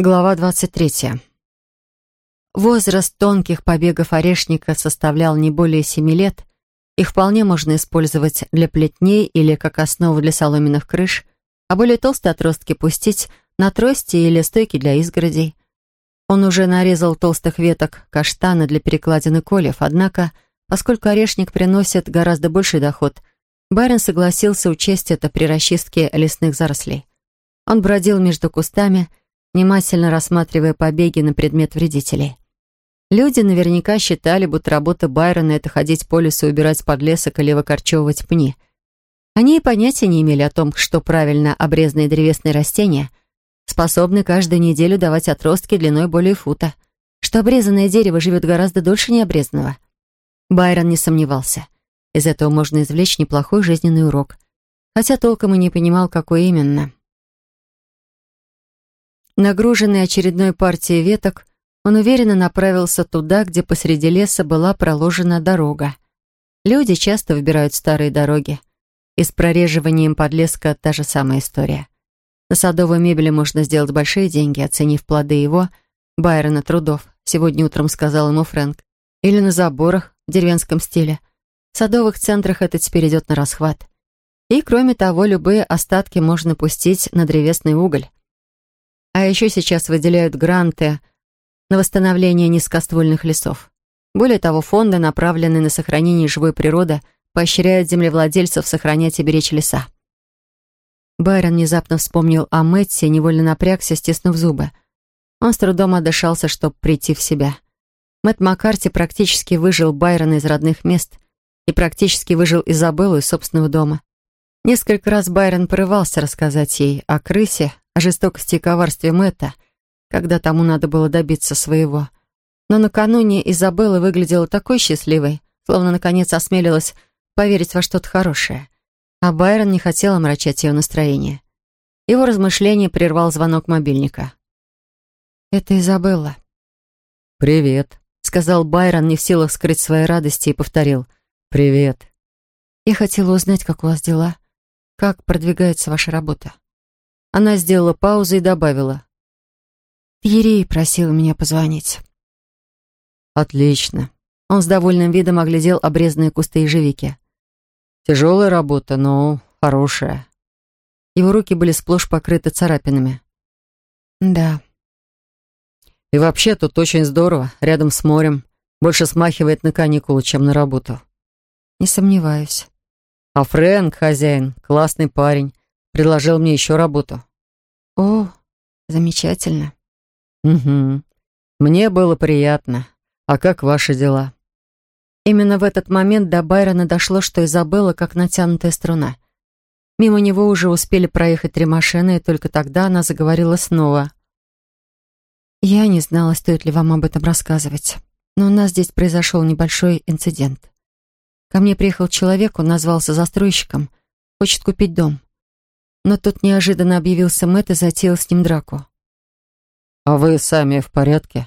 Глава 23. Возраст тонких побегов орешника составлял не более семи лет. Их вполне можно использовать для плетней или как основу для соломенных крыш, а более толстые отростки пустить на трости или стойки для изгородей. Он уже нарезал толстых веток каштана для перекладины колев, однако, поскольку орешник приносит гораздо больший доход, Байрон согласился учесть это при расчистке лесных зарослей. Он бродил между кустами, внимательно рассматривая побеги на предмет вредителей. Люди наверняка считали, будто работа Байрона — это ходить по лесу, убирать подлесок или выкорчевывать пни. Они и понятия не имели о том, что правильно обрезанные древесные растения способны каждую неделю давать отростки длиной более фута, что обрезанное дерево живет гораздо дольше необрезанного. Байрон не сомневался. Из этого можно извлечь неплохой жизненный урок, хотя толком и не понимал, какой именно — Нагруженный очередной партией веток, он уверенно направился туда, где посреди леса была проложена дорога. Люди часто выбирают старые дороги. И с прореживанием подлеска та же самая история. На садовой мебели можно сделать большие деньги, оценив плоды его, Байрона трудов, сегодня утром сказал ему Фрэнк. Или на заборах в деревенском стиле. В садовых центрах это теперь идет на расхват. И, кроме того, любые остатки можно пустить на древесный уголь. А еще сейчас выделяют гранты на восстановление низкоствольных лесов. Более того, фонды, направленные на сохранение живой природы, поощряют землевладельцев сохранять и беречь леса. Байрон внезапно вспомнил о Мэтте, невольно напрягся, стиснув зубы. Он с трудом отдышался, чтобы прийти в себя. Мэтт Маккарти практически выжил Байрона из родных мест и практически выжил Изабеллу из собственного дома. Несколько раз Байрон порывался рассказать ей о крысе, о жестокости и коварстве Мэтта, когда тому надо было добиться своего. Но накануне Изабелла выглядела такой счастливой, словно наконец осмелилась поверить во что-то хорошее. А Байрон не хотел омрачать ее настроение. Его размышление прервал звонок мобильника. «Это Изабелла». «Привет», — сказал Байрон, не в силах скрыть своей радости, и повторил. «Привет». «Я хотела узнать, как у вас дела. Как продвигается ваша работа?» Она сделала паузу и добавила. «Ерей просил меня позвонить». «Отлично». Он с довольным видом оглядел обрезанные кусты ежевики. «Тяжелая работа, но хорошая». Его руки были сплошь покрыты царапинами. «Да». «И вообще тут очень здорово, рядом с морем. Больше смахивает на каникулы, чем на работу». «Не сомневаюсь». «А Фрэнк, хозяин, классный парень предложил мне еще работу. О, замечательно. Угу. Мне было приятно. А как ваши дела? Именно в этот момент до Байрона дошло, что Изабелла как натянутая струна. Мимо него уже успели проехать три машины, и только тогда она заговорила снова. «Я не знала, стоит ли вам об этом рассказывать, но у нас здесь произошел небольшой инцидент. Ко мне приехал человек, он назвался застройщиком, хочет купить дом. Но тут неожиданно объявился Мэтт и затеял с ним драку. «А вы сами в порядке?»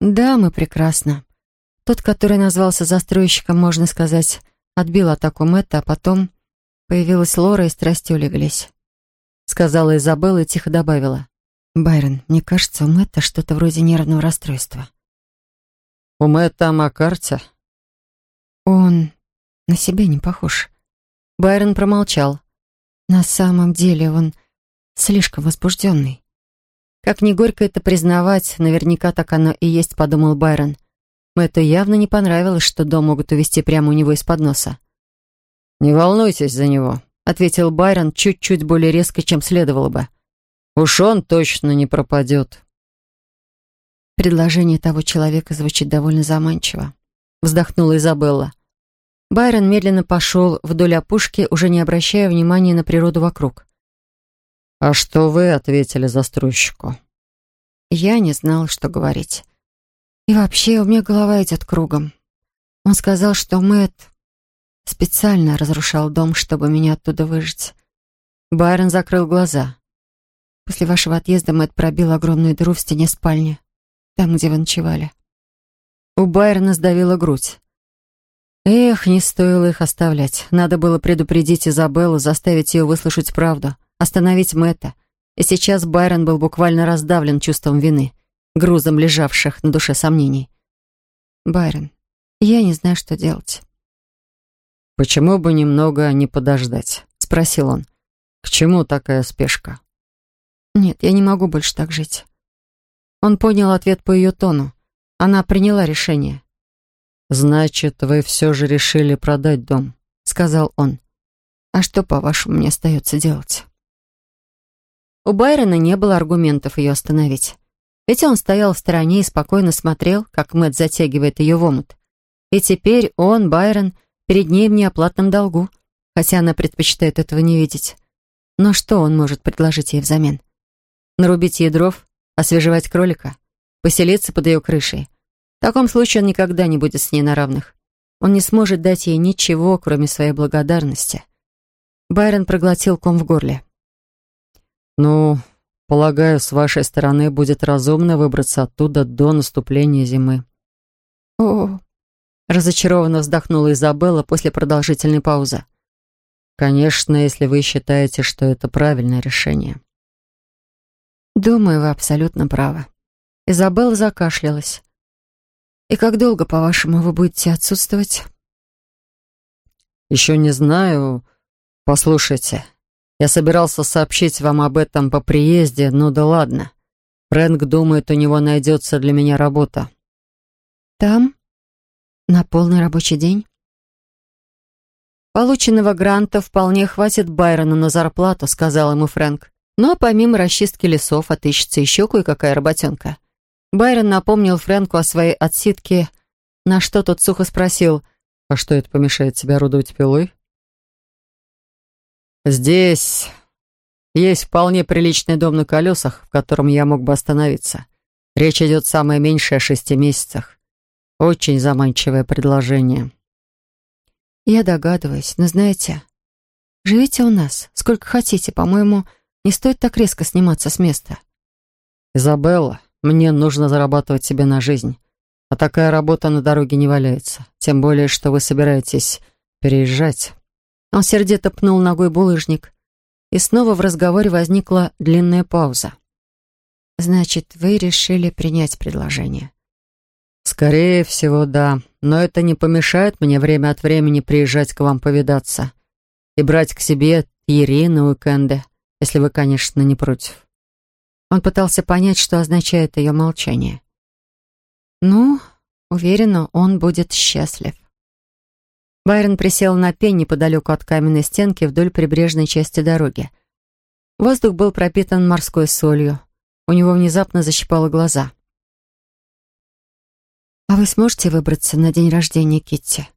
«Да, мы прекрасно. Тот, который назвался застройщиком, можно сказать, отбил атаку Мэтта, а потом появилась Лора и страсти улеглись», — сказала Изабелла и тихо добавила. «Байрон, мне кажется, у Мэтта что-то вроде нервного расстройства». «У Мэтта Маккарти?» «Он на себя не похож». Байрон промолчал. На самом деле он слишком возбужденный. Как не горько это признавать, наверняка так оно и есть, подумал Байрон. Мэтту явно не понравилось, что дом могут увести прямо у него из-под носа. «Не волнуйтесь за него», — ответил Байрон чуть-чуть более резко, чем следовало бы. «Уж он точно не пропадет». Предложение того человека звучит довольно заманчиво. Вздохнула Изабелла. Байрон медленно пошел вдоль опушки, уже не обращая внимания на природу вокруг. «А что вы ответили застройщику?» Я не знал, что говорить. И вообще, у меня голова идет кругом. Он сказал, что Мэтт специально разрушал дом, чтобы меня оттуда выжить. Байрон закрыл глаза. После вашего отъезда Мэтт пробил огромную дыру в стене спальни, там, где вы ночевали. У Байрона сдавила грудь. Эх, не стоило их оставлять. Надо было предупредить Изабеллу, заставить ее выслушать правду, остановить Мэтта. И сейчас Байрон был буквально раздавлен чувством вины, грузом лежавших на душе сомнений. «Байрон, я не знаю, что делать». «Почему бы немного не подождать?» — спросил он. «К чему такая спешка?» «Нет, я не могу больше так жить». Он понял ответ по ее тону. Она приняла решение. «Значит, вы все же решили продать дом», — сказал он. «А что, по-вашему, мне остается делать?» У Байрона не было аргументов ее остановить. Ведь он стоял в стороне и спокойно смотрел, как Мэтт затягивает ее в омут. И теперь он, Байрон, перед ней в неоплатном долгу, хотя она предпочитает этого не видеть. Но что он может предложить ей взамен? Нарубить ей дров? Освежевать кролика? Поселиться под ее крышей? В таком случае он никогда не будет с ней на равных. Он не сможет дать ей ничего, кроме своей благодарности. Байрон проглотил ком в горле. «Ну, полагаю, с вашей стороны будет разумно выбраться оттуда до наступления зимы». «О!» — разочарованно вздохнула Изабелла после продолжительной паузы. «Конечно, если вы считаете, что это правильное решение». «Думаю, вы абсолютно правы». Изабелла закашлялась. «И как долго, по-вашему, вы будете отсутствовать?» «Еще не знаю. Послушайте, я собирался сообщить вам об этом по приезде, но да ладно. Фрэнк думает, у него найдется для меня работа. Там? На полный рабочий день? Полученного гранта вполне хватит Байрону на зарплату, сказал ему Фрэнк. Но помимо расчистки лесов отыщется еще кое-какая работенка. Байрон напомнил Фрэнку о своей отсидке, на что тот сухо спросил, «А что это помешает тебе орудовать пилой?» Здесь есть вполне приличный дом на колесах, в котором я мог бы остановиться. Речь идет самое меньшее о шести месяцах. Очень заманчивое предложение. Я догадываюсь, но знаете, живите у нас, сколько хотите. По-моему, не стоит так резко сниматься с места. Изабелла, мне нужно зарабатывать себе на жизнь. А такая работа на дороге не валяется. Тем более, что вы собираетесь переезжать. Он сердито пнул ногой булыжник. И снова в разговоре возникла длинная пауза. «Значит, вы решили принять предложение?» «Скорее всего, да. Но это не помешает мне время от времени приезжать к вам повидаться и брать к себе Тьерри на уикенды, если вы, конечно, не против». Он пытался понять, что означает ее молчание. «Ну, уверена, он будет счастлив». Байрон присел на пень неподалеку от каменной стенки вдоль прибрежной части дороги. Воздух был пропитан морской солью. У него внезапно защипало глаза. «А вы сможете выбраться на день рождения Китти?»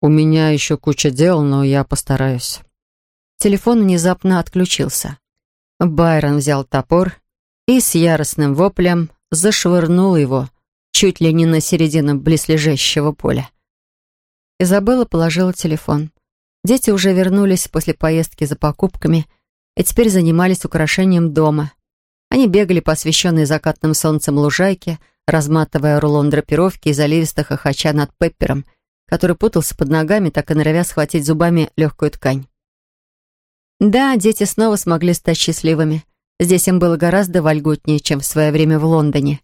«У меня еще куча дел, но я постараюсь». Телефон внезапно отключился. Байрон взял топор и с яростным воплем зашвырнул его чуть ли не на середину близлежащего поля. Изабелла положила телефон. Дети уже вернулись после поездки за покупками и теперь занимались украшением дома. Они бегали по освещенной закатным солнцем лужайке, разматывая рулон драпировки и заливисто хохоча над Пеппером, который путался под ногами, так и норовя схватить зубами легкую ткань. Да, дети снова смогли стать счастливыми. Здесь им было гораздо вольготнее, чем в свое время в Лондоне.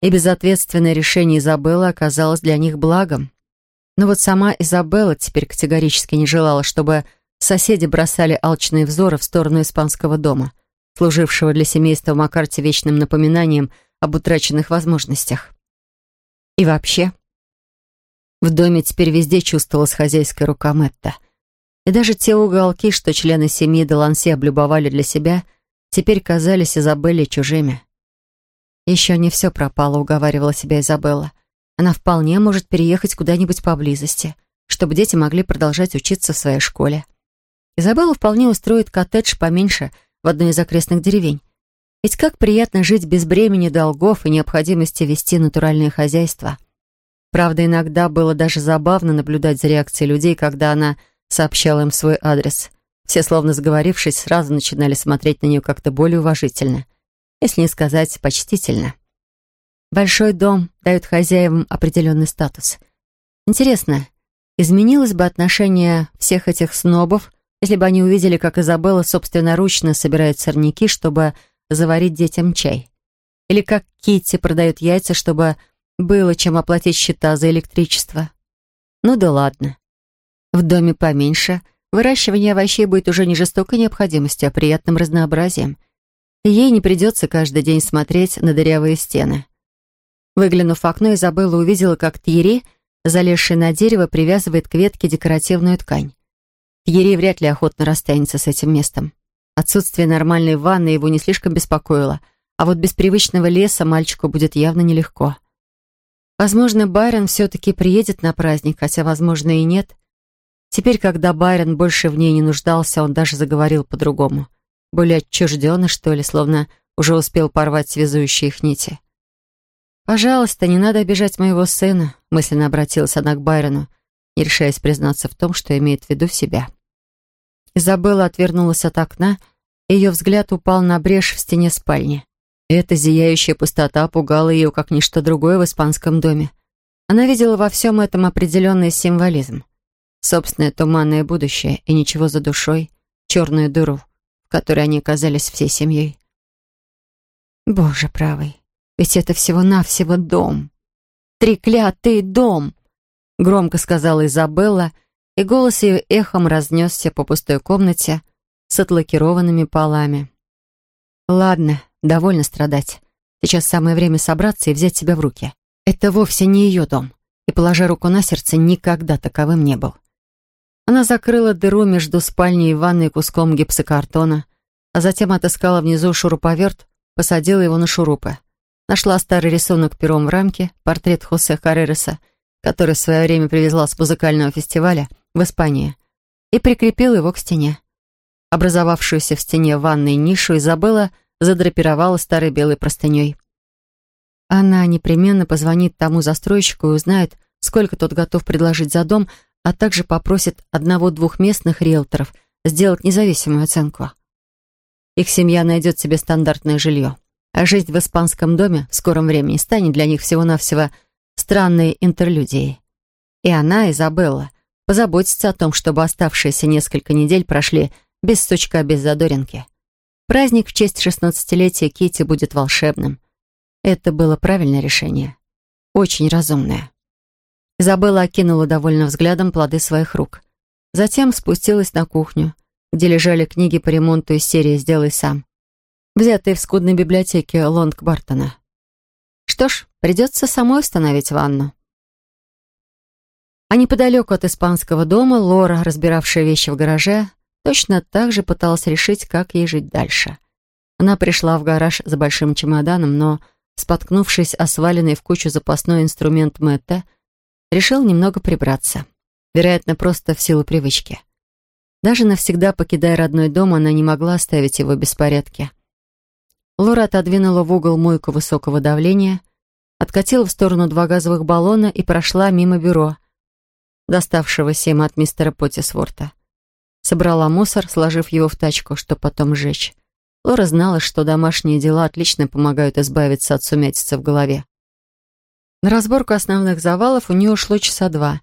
И безответственное решение Изабеллы оказалось для них благом. Но вот сама Изабелла теперь категорически не желала, чтобы соседи бросали алчные взоры в сторону испанского дома, служившего для семейства Маккарти вечным напоминанием об утраченных возможностях. И вообще, в доме теперь везде чувствовалась хозяйская рука Мэтта. И даже те уголки, что члены семьи Деланси облюбовали для себя, теперь казались Изабелле чужими. «Еще не все пропало», — уговаривала себя Изабелла. Она вполне может переехать куда-нибудь поблизости, чтобы дети могли продолжать учиться в своей школе. Изабелла вполне устроит коттедж поменьше в одной из окрестных деревень. Ведь как приятно жить без бремени долгов и необходимости вести натуральное хозяйство. Правда, иногда было даже забавно наблюдать за реакцией людей, когда она сообщала им свой адрес. Все, словно сговорившись, сразу начинали смотреть на нее как-то более уважительно, если не сказать почтительно. Большой дом дает хозяевам определенный статус. Интересно, изменилось бы отношение всех этих снобов если бы они увидели, как Изабелла собственноручно собирает сорняки, чтобы заварить детям чай. Или как Китти продает яйца, чтобы было чем оплатить счета за электричество. Ну да ладно. В доме поменьше, выращивание овощей будет уже не жестокой необходимостью, а приятным разнообразием. И ей не придется каждый день смотреть на дырявые стены. Выглянув в окно, Изабелла увидела, как Тьерри, залезший на дерево, привязывает к ветке декоративную ткань. Тьерри вряд ли охотно расстанется с этим местом. Отсутствие нормальной ванны его не слишком беспокоило, а вот без привычного леса мальчику будет явно нелегко. Возможно, Байрон все-таки приедет на праздник, хотя, возможно, и нет. Теперь, когда Байрон больше в ней не нуждался, он даже заговорил по-другому. Более отчужденно, что ли, словно уже успел порвать связующие их нити. «Пожалуйста, не надо обижать моего сына», — мысленно обратилась она к Байрону, не решаясь признаться в том, что имеет в виду себя. Изабелла отвернулась от окна, и ее взгляд упал на брешь в стене спальни. Эта зияющая пустота пугала ее, как ничто другое в испанском доме. Она видела во всем этом определенный символизм. Собственное туманное будущее и ничего за душой, черную дыру, в которой они оказались всей семьей. Боже правый, ведь это всего-навсего дом. Треклятый дом! Громко сказала Изабелла, и голос ее эхом разнесся по пустой комнате с отлакированными полами. Ладно, Довольно страдать. Сейчас самое время собраться и взять себя в руки. Это вовсе не ее дом. И, положа руку на сердце, никогда таковым не был. Она закрыла дыру между спальней и ванной куском гипсокартона, а затем отыскала внизу шуруповерт, посадила его на шурупы. Нашла старый рисунок пером в рамке, портрет Хосе Карререса, который в свое время привезла с музыкального фестиваля в Испании, и прикрепила его к стене. Образовавшуюся в стене ванной нишу Изабелла задрапировала старой белой простыней. Она непременно позвонит тому застройщику и узнает, сколько тот готов предложить за дом, а также попросит одного-двух местных риэлторов сделать независимую оценку. Их семья найдет себе стандартное жилье, а жизнь в испанском доме в скором времени станет для них всего-навсего странной интерлюдией. И она, Изабелла, позаботится о том, чтобы оставшиеся несколько недель прошли без стучка, без задоринки. Праздник в честь шестнадцатилетия Кити будет волшебным. Это было правильное решение. Очень разумное. Изабелла окинула довольно взглядом плоды своих рук. Затем спустилась на кухню, где лежали книги по ремонту из серии «Сделай сам», взятые в скудной библиотеке Лонг Бартона. Что ж, придется самой установить ванну. А неподалеку от испанского дома Лора, разбиравшая вещи в гараже, точно так же пыталась решить, как ей жить дальше. Она пришла в гараж за большим чемоданом, но, споткнувшись о сваленный в кучу запасной инструмент Мэтта, решил немного прибраться. Вероятно, просто в силу привычки. Даже навсегда покидая родной дом, она не могла оставить его в беспорядке. Лора отодвинула в угол мойку высокого давления, откатила в сторону два газовых баллона и прошла мимо бюро, доставшегося им от мистера Поттисворта. Собрала мусор, сложив его в тачку, чтобы потом сжечь. Лора знала, что домашние дела отлично помогают избавиться от сумятицы в голове. На разборку основных завалов у нее ушло часа два.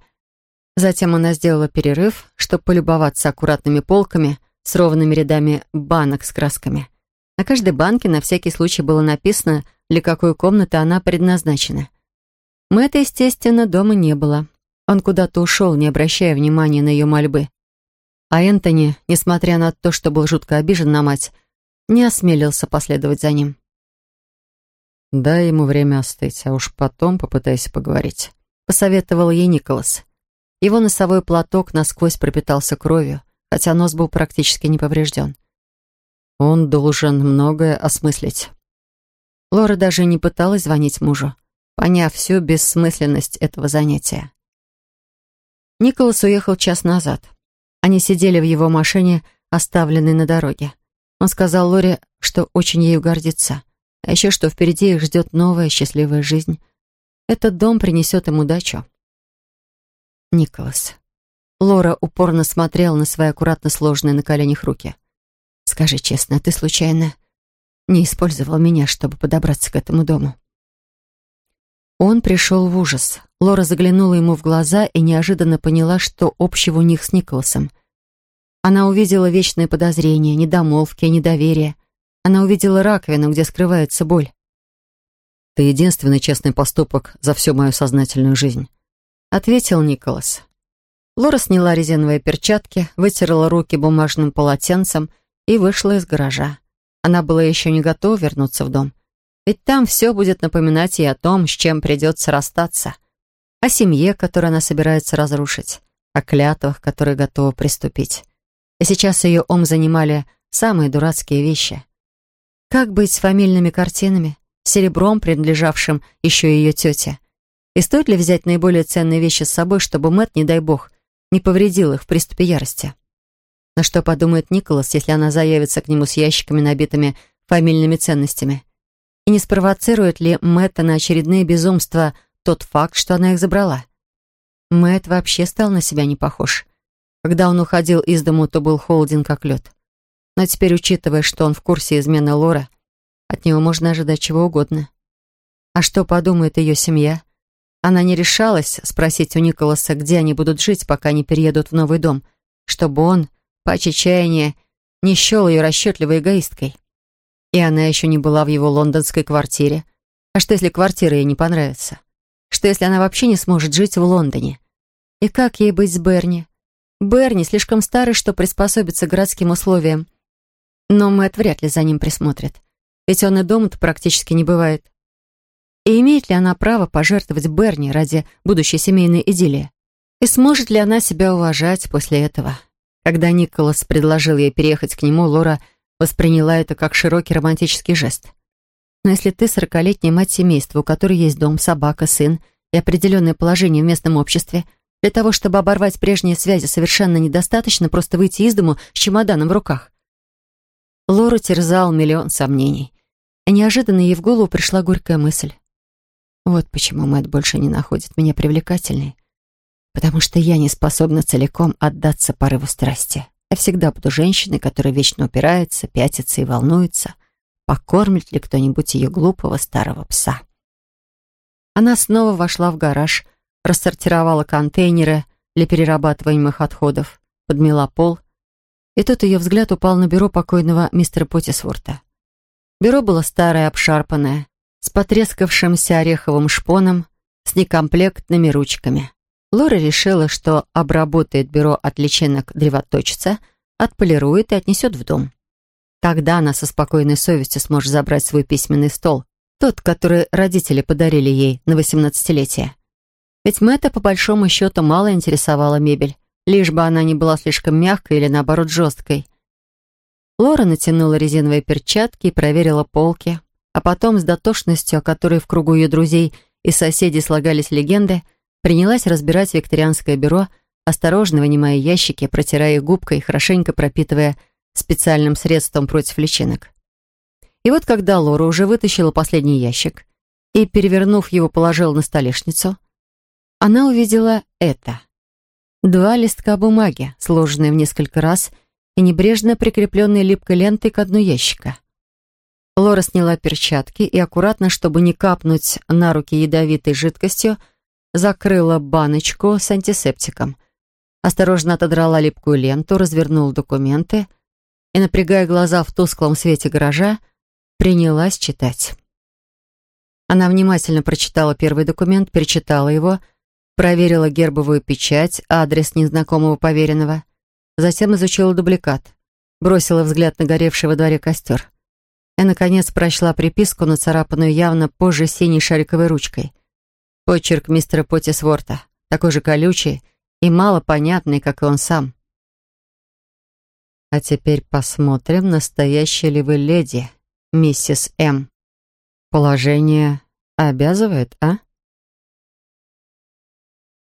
Затем она сделала перерыв, чтобы полюбоваться аккуратными полками с ровными рядами банок с красками. На каждой банке на всякий случай было написано, для какой комнаты она предназначена. Мэтта, естественно, дома не было. Он куда-то ушел, не обращая внимания на ее мольбы. А Энтони, несмотря на то, что был жутко обижен на мать, не осмелился последовать за ним. «Дай ему время остыть, а уж потом попытайся поговорить», — посоветовал ей Николас. Его носовой платок насквозь пропитался кровью, хотя нос был практически не поврежден. Он должен многое осмыслить. Лора даже не пыталась звонить мужу, поняв всю бессмысленность этого занятия. Николас уехал час назад. Они сидели в его машине, оставленной на дороге. Он сказал Лоре, что очень ею гордится, а еще что впереди их ждет новая счастливая жизнь. Этот дом принесет им удачу. Николас. Лора упорно смотрела на свои аккуратно сложенные на коленях руки. «Скажи честно, ты случайно не использовал меня, чтобы подобраться к этому дому?» Он пришел в ужас. Лора заглянула ему в глаза и неожиданно поняла, что общего у них с Николасом. Она увидела вечные подозрения, недомолвки, недоверие. Она увидела раковину, где скрывается боль. «Ты единственный честный поступок за всю мою сознательную жизнь», — ответил Николас. Лора сняла резиновые перчатки, вытерла руки бумажным полотенцем и вышла из гаража. Она была еще не готова вернуться в дом. Ведь там все будет напоминать ей о том, с чем придется расстаться. О семье, которую она собирается разрушить. О клятвах, которые готова приступить. И сейчас ее ум занимали самые дурацкие вещи. Как быть с фамильными картинами? серебром, принадлежавшим еще ее тете? И стоит ли взять наиболее ценные вещи с собой, чтобы Мэтт, не дай бог, не повредил их в приступе ярости? На что подумает Николас, если она заявится к нему с ящиками, набитыми фамильными ценностями? И не спровоцирует ли Мэтта на очередные безумства тот факт, что она их забрала? Мэтт вообще стал на себя не похож. Когда он уходил из дому, то был холоден как лед. Но теперь, учитывая, что он в курсе измены Лора, от него можно ожидать чего угодно. А что подумает ее семья? Она не решалась спросить у Николаса, где они будут жить, пока не переедут в новый дом, чтобы он, по чаяния, не счел ее расчетливой эгоисткой. И она еще не была в его лондонской квартире. А что, если квартира ей не понравится? Что, если она вообще не сможет жить в Лондоне? И как ей быть с Берни? Берни слишком старый, что приспособится к городским условиям. Но Мэтт вряд ли за ним присмотрит ведь он и дома-то практически не бывает. И имеет ли она право пожертвовать Берни ради будущей семейной идиллии? И сможет ли она себя уважать после этого? Когда Николас предложил ей переехать к нему, Лора восприняла это как широкий романтический жест. Но если ты сорокалетняя мать семейства, у которой есть дом, собака, сын и определенное положение в местном обществе, для того, чтобы оборвать прежние связи, совершенно недостаточно просто выйти из дому с чемоданом в руках. Лору терзал миллион сомнений. И неожиданно ей в голову пришла горькая мысль. Вот почему Мэтт больше не находит меня привлекательной. Потому что я не способна целиком отдаться порыву страсти. Я всегда буду женщиной, которая вечно упирается, пятится и волнуется, покормит ли кто-нибудь ее глупого старого пса. Она снова вошла в гараж, рассортировала контейнеры для перерабатываемых отходов, подмела пол, и тут ее взгляд упал на бюро покойного мистера Поттисворта. Бюро было старое, обшарпанное, с потрескавшимся ореховым шпоном, с некомплектными ручками. Лора решила, что обработает бюро от личинок древоточца, отполирует и отнесет в дом. Тогда она со спокойной совестью сможет забрать свой письменный стол, тот, который родители подарили ей на восемнадцатилетие. Ведь Мэтта, по большому счету, мало интересовала мебель, лишь бы она не была слишком мягкой или, наоборот, жесткой – Лора натянула резиновые перчатки и проверила полки, а потом с дотошностью, о которой в кругу ее друзей и соседей слагались легенды, принялась разбирать викторианское бюро, осторожно вынимая ящики, протирая их губкой, хорошенько пропитывая специальным средством против личинок. И вот когда Лора уже вытащила последний ящик и, перевернув его, положила на столешницу, она увидела это. Два листка бумаги, сложенные в несколько раз — и небрежно прикрепленной липкой лентой к дну ящика. Лора сняла перчатки и аккуратно, чтобы не капнуть на руки ядовитой жидкостью, закрыла баночку с антисептиком. Осторожно отодрала липкую ленту, развернула документы и, напрягая глаза в тусклом свете гаража, принялась читать. Она внимательно прочитала первый документ, перечитала его, проверила гербовую печать, адрес незнакомого поверенного — Затем изучила дубликат. Бросила взгляд на горевший во дворе костер. И, наконец, прочла приписку, нацарапанную явно позже синей шариковой ручкой. Почерк мистера Поттисворта, такой же колючий и мало понятный, как и он сам. А теперь посмотрим, настоящая ли вы леди, миссис М. Положение обязывает, а?